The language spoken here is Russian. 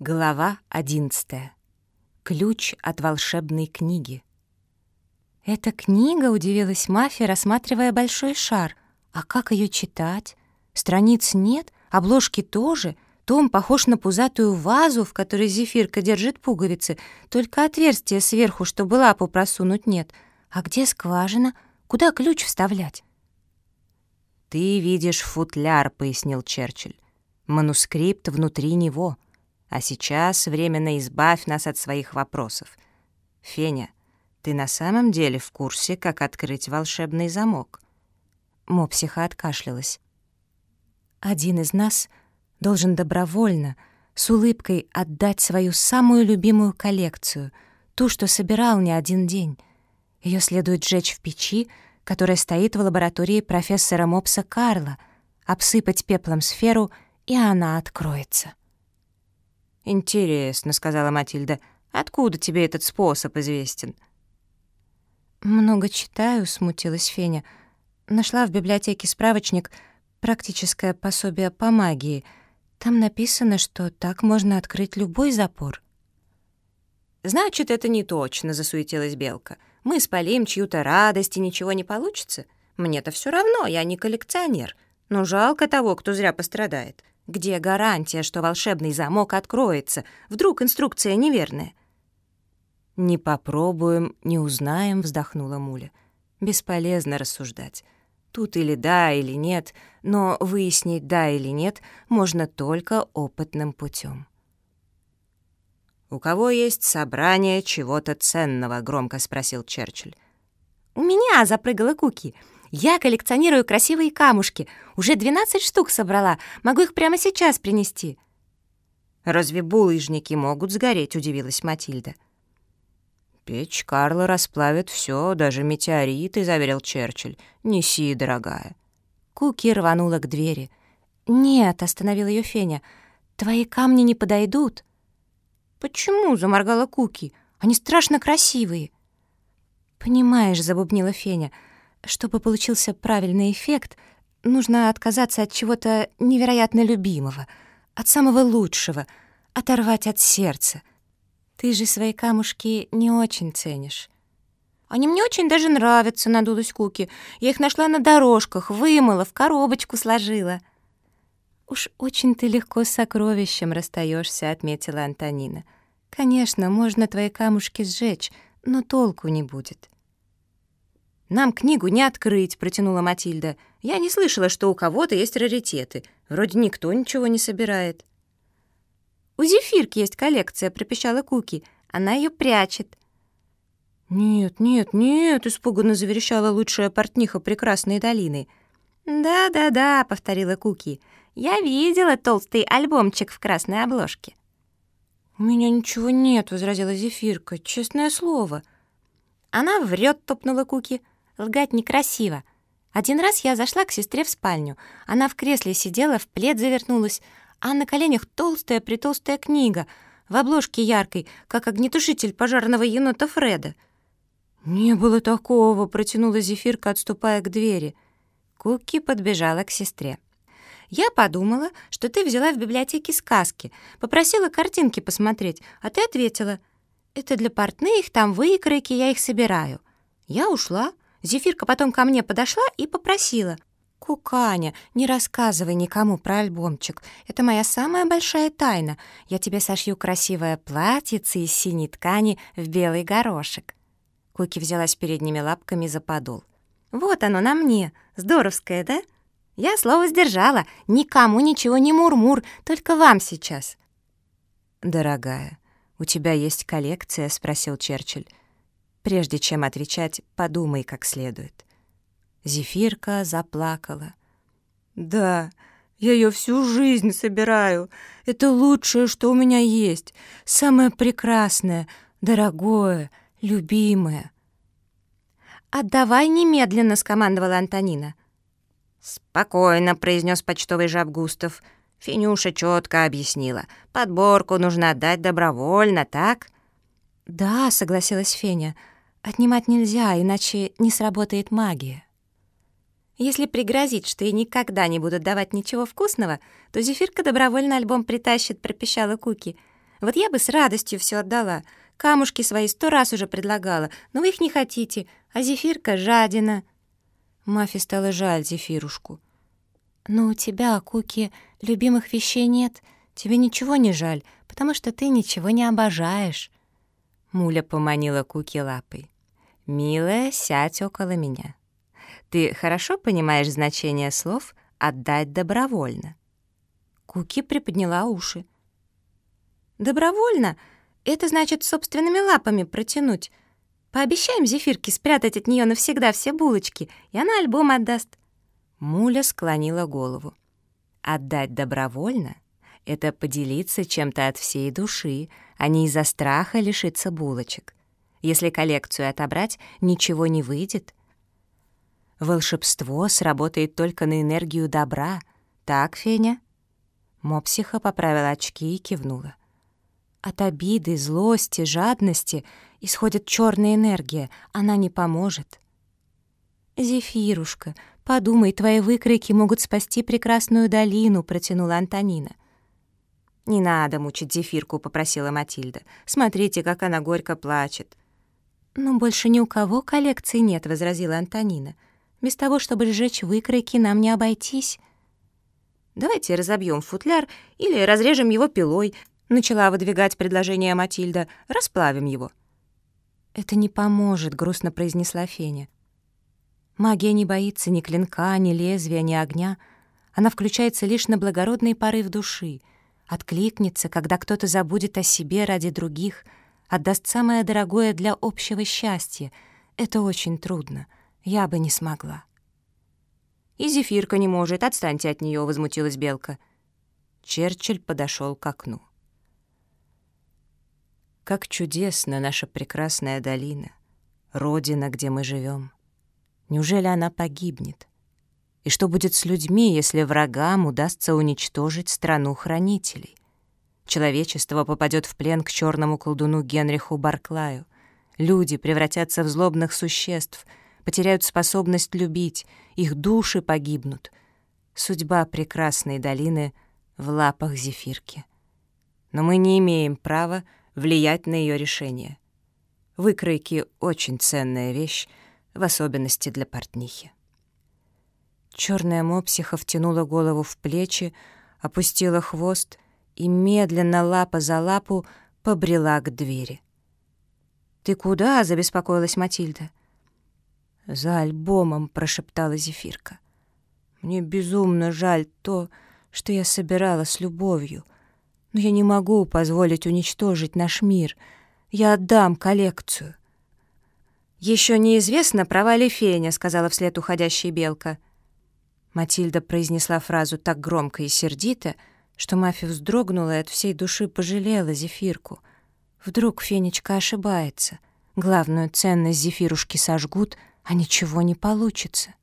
Глава одиннадцатая. Ключ от волшебной книги. «Эта книга?» — удивилась Мафия, рассматривая большой шар. «А как ее читать? Страниц нет, обложки тоже. Том похож на пузатую вазу, в которой зефирка держит пуговицы, только отверстия сверху, чтобы лапу просунуть, нет. А где скважина? Куда ключ вставлять?» «Ты видишь футляр», — пояснил Черчилль. «Манускрипт внутри него». А сейчас временно избавь нас от своих вопросов. Феня, ты на самом деле в курсе, как открыть волшебный замок?» Мопсиха откашлялась. «Один из нас должен добровольно, с улыбкой отдать свою самую любимую коллекцию, ту, что собирал не один день. Ее следует сжечь в печи, которая стоит в лаборатории профессора Мопса Карла, обсыпать пеплом сферу, и она откроется». «Интересно», — сказала Матильда, — «откуда тебе этот способ известен?» «Много читаю», — смутилась Феня. Нашла в библиотеке справочник «Практическое пособие по магии». Там написано, что так можно открыть любой запор. «Значит, это не точно», — засуетилась Белка. «Мы спалим чью-то радость, и ничего не получится. Мне-то все равно, я не коллекционер. Но жалко того, кто зря пострадает. Где гарантия, что волшебный замок откроется? Вдруг инструкция неверная? «Не попробуем, не узнаем», — вздохнула Муля. «Бесполезно рассуждать. Тут или да, или нет, но выяснить да или нет можно только опытным путем. «У кого есть собрание чего-то ценного?» — громко спросил Черчилль. «У меня!» — запрыгала Куки. Я коллекционирую красивые камушки. Уже 12 штук собрала. Могу их прямо сейчас принести». «Разве булыжники могут сгореть?» — удивилась Матильда. «Печь Карла расплавит все, даже метеориты», — заверил Черчилль. «Неси, дорогая». Куки рванула к двери. «Нет», — остановил ее Феня, — «твои камни не подойдут». «Почему?» — заморгала Куки. «Они страшно красивые». «Понимаешь», — забубнила Феня, — чтобы получился правильный эффект, нужно отказаться от чего-то невероятно любимого, от самого лучшего, оторвать от сердца. Ты же свои камушки не очень ценишь. «Они мне очень даже нравятся», — надулась Куки. «Я их нашла на дорожках, вымыла, в коробочку сложила». «Уж очень ты легко с сокровищем расстаешься», — отметила Антонина. «Конечно, можно твои камушки сжечь, но толку не будет». «Нам книгу не открыть», — протянула Матильда. «Я не слышала, что у кого-то есть раритеты. Вроде никто ничего не собирает». «У Зефирки есть коллекция», — пропищала Куки. «Она ее прячет». «Нет, нет, нет», — испуганно заверещала лучшая портниха прекрасной долины. «Да-да-да», — повторила Куки. «Я видела толстый альбомчик в красной обложке». «У меня ничего нет», — возразила Зефирка. «Честное слово». «Она врет», — топнула Куки. Лгать некрасиво. Один раз я зашла к сестре в спальню. Она в кресле сидела, в плед завернулась, а на коленях толстая-притолстая книга, в обложке яркой, как огнетушитель пожарного енота Фреда. «Не было такого», — протянула Зефирка, отступая к двери. Куки подбежала к сестре. «Я подумала, что ты взяла в библиотеке сказки, попросила картинки посмотреть, а ты ответила, это для портных, там выкройки, я их собираю». Я ушла, Зефирка потом ко мне подошла и попросила. «Куканя, не рассказывай никому про альбомчик. Это моя самая большая тайна. Я тебе сошью красивое платьице из синей ткани в белый горошек». Куки взялась передними лапками за подол. «Вот оно на мне. Здоровское, да? Я слово сдержала. Никому ничего не мурмур, только вам сейчас». «Дорогая, у тебя есть коллекция?» — спросил Черчилль. Прежде чем отвечать, подумай как следует. Зефирка заплакала. «Да, я ее всю жизнь собираю. Это лучшее, что у меня есть. Самое прекрасное, дорогое, любимое». «Отдавай немедленно», — скомандовала Антонина. «Спокойно», — произнес почтовый жаб Густав. Финюша четко объяснила. «Подборку нужно отдать добровольно, так?» «Да», — согласилась Феня, — «отнимать нельзя, иначе не сработает магия». Если пригрозить, что ей никогда не будут давать ничего вкусного, то Зефирка добровольно альбом притащит, пропищала Куки. Вот я бы с радостью все отдала. Камушки свои сто раз уже предлагала, но вы их не хотите, а зефирка жадина». Мафи стало жаль зефирушку. «Но у тебя, Куки, любимых вещей нет. Тебе ничего не жаль, потому что ты ничего не обожаешь». Муля поманила Куки лапой. «Милая, сядь около меня. Ты хорошо понимаешь значение слов «отдать добровольно»?» Куки приподняла уши. «Добровольно? Это значит собственными лапами протянуть. Пообещаем Зефирке спрятать от нее навсегда все булочки, и она альбом отдаст». Муля склонила голову. «Отдать добровольно — это поделиться чем-то от всей души, а не из-за страха лишиться булочек. Если коллекцию отобрать, ничего не выйдет. Волшебство сработает только на энергию добра. Так, Феня?» Мопсиха поправила очки и кивнула. От обиды, злости, жадности исходит черная энергия, она не поможет. «Зефирушка, подумай, твои выкройки могут спасти прекрасную долину», — протянула Антонина. «Не надо мучить Зефирку», — попросила Матильда. «Смотрите, как она горько плачет». «Но больше ни у кого коллекции нет», — возразила Антонина. «Без того, чтобы сжечь выкройки, нам не обойтись». «Давайте разобьем футляр или разрежем его пилой», — начала выдвигать предложение Матильда. «Расплавим его». «Это не поможет», — грустно произнесла Феня. «Магия не боится ни клинка, ни лезвия, ни огня. Она включается лишь на благородный порыв души, откликнется, когда кто-то забудет о себе ради других, отдаст самое дорогое для общего счастья. Это очень трудно. Я бы не смогла». «И Зефирка не может, отстаньте от нее, возмутилась Белка. Черчилль подошел к окну. Как чудесна наша прекрасная долина, родина, где мы живем. Неужели она погибнет? И что будет с людьми, если врагам удастся уничтожить страну хранителей? Человечество попадет в плен к черному колдуну Генриху Барклаю. Люди превратятся в злобных существ — потеряют способность любить, их души погибнут. Судьба прекрасной долины в лапах зефирки. Но мы не имеем права влиять на ее решение. Выкройки — очень ценная вещь, в особенности для портнихи. Черная мопсиха втянула голову в плечи, опустила хвост и медленно, лапа за лапу, побрела к двери. «Ты куда?» — забеспокоилась Матильда. «За альбомом», — прошептала Зефирка. «Мне безумно жаль то, что я собирала с любовью, но я не могу позволить уничтожить наш мир. Я отдам коллекцию». «Еще неизвестно, права ли Феня», — сказала вслед уходящая белка. Матильда произнесла фразу так громко и сердито, что Мафи вздрогнула и от всей души пожалела Зефирку. Вдруг Фенечка ошибается. Главную ценность Зефирушки сожгут — а ничего не получится.